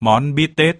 Món bít tết.